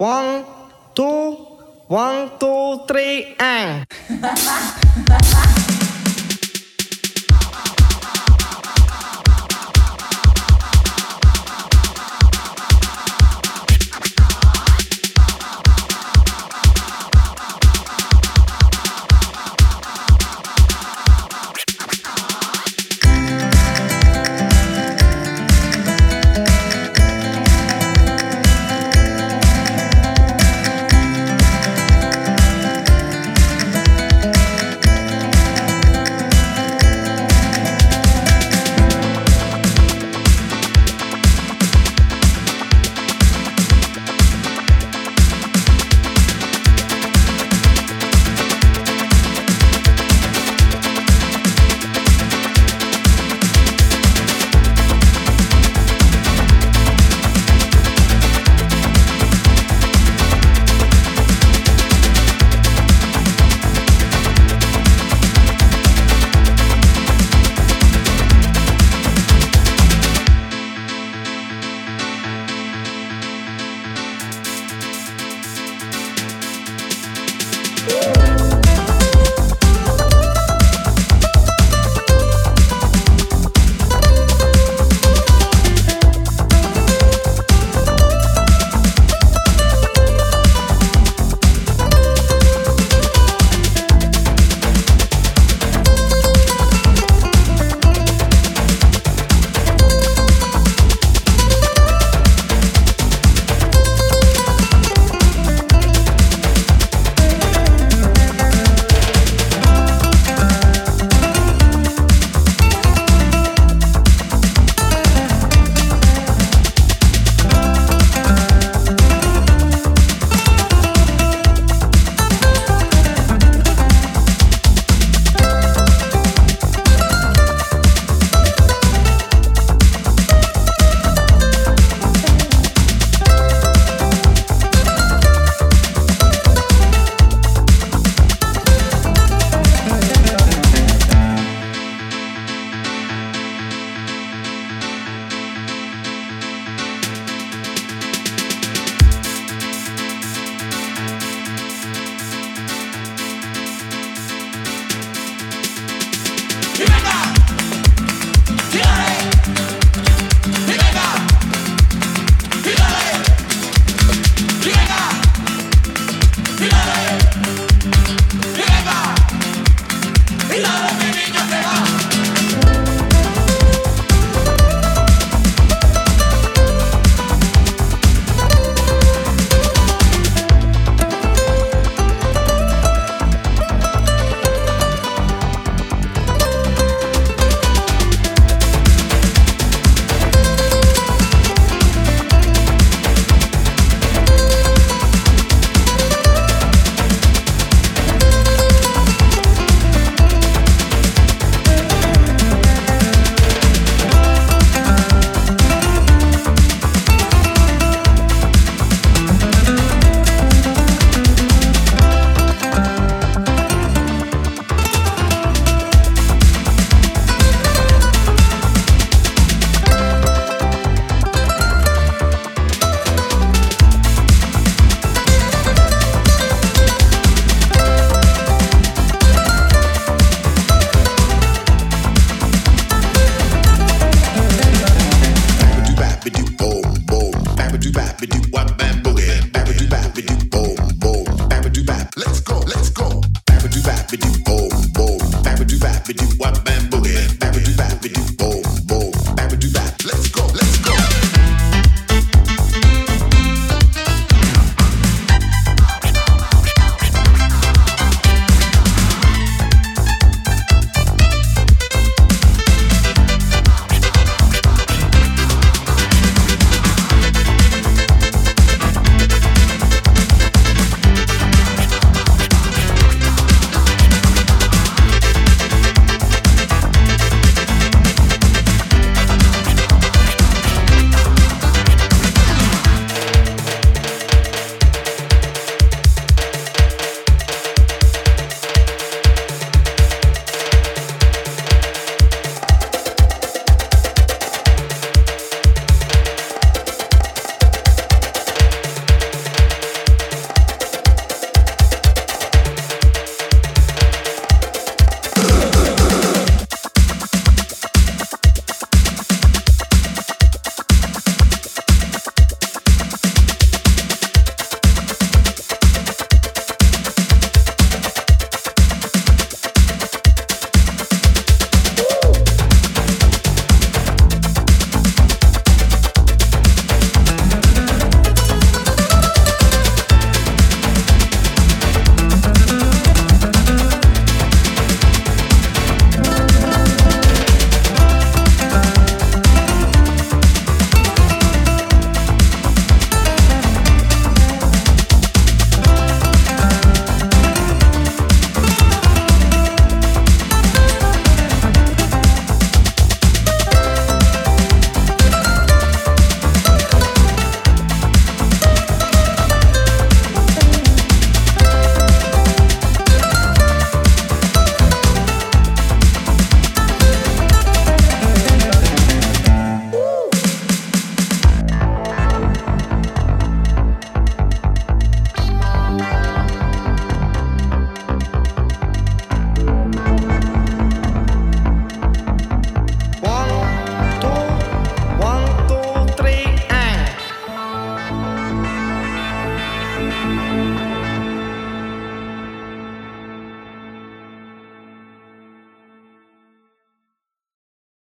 One, two, one, two, three, and.